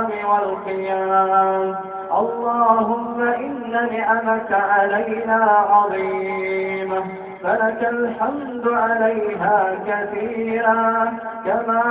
والقيام. اللهم إن نعمك علينا عظيمة فلك الحمد عليها كثيرا كما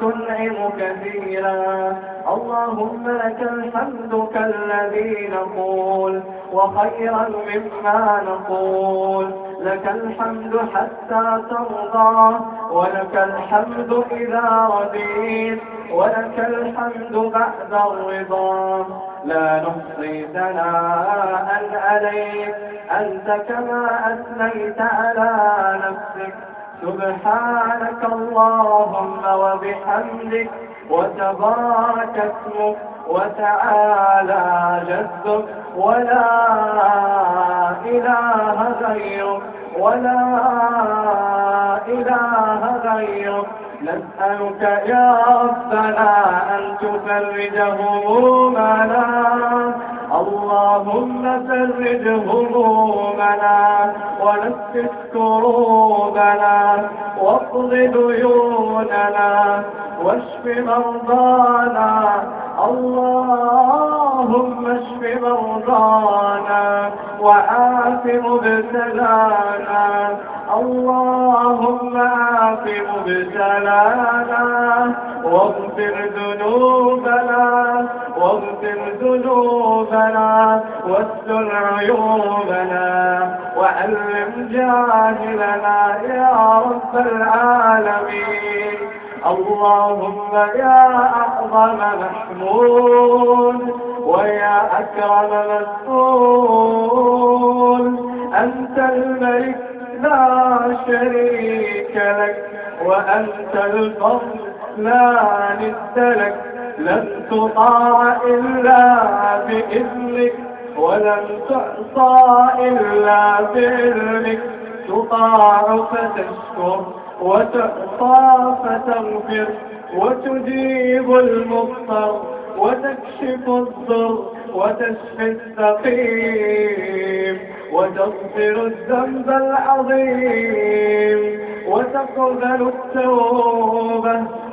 تنعم كثيرا. اللهم لك الحمد كالذي نقول وخيرا مما نقول. لك الحمد حتى ترضى ولك الحمد إذا رضيت ولك الحمد بعد الرضا. لا نحصي ثناء عليك أنت كما أثنيت على نفسك. سبحانك اللهم وبحمدك وتبارك اسمك. وتعالى جدك ولا إله غيرك ولا إله غيرك. نسألك يا ربنا أن تفرج همومنا اللهم فرج همومنا ونفس كروبنا واقض ديوننا واشف مرضانا اللهم اشف مرضانا وعاف مبتلانا اللهم عاف مبتلانا واغفر ذنوبنا واغفر ذنوبنا واستر عيوبنا وعلم جاهلنا يا رب العالمين. اللهم يا أعظم محمود ويا أكرم مسؤول. أنت الملك لا شريك لك وأنت الفضل لا ند لك. لن تطاع إلا بإذنك ولن تعصى إلا بعلمك تطاع فتشكر وتعصى فتغفر وتجيب المضطر وتكشف الضر وتشفي السقيم وتغفر الذنب العظيم وتقبل التوبة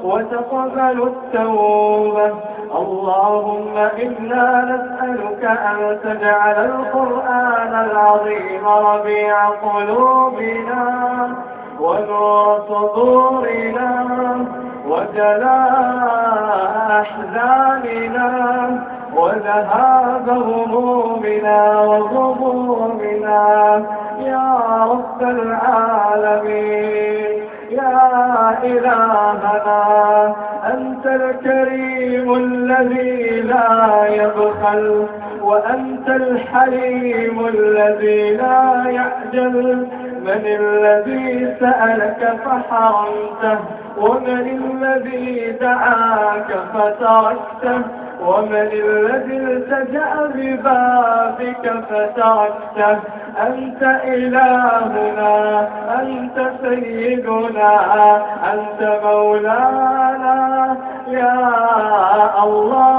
وتقبل التوبة. اللهم إنا نسألك أن تجعل القرآن العظيم ربيع قلوبنا ونور صدورنا وجلاء أحزاننا وذهاب همومنا وغمومنا. يا رب العالمين. إلهنا أنت الكريم الذي لا يبخل وأنت الحليم الذي لا يعجل. من الذي سألك فحرمته ومن الذي دعاك فتركته ومن الذي التجأ ببابك فتركته. أنت إلهنا أنت سيدنا أنت مولانا. يا الله.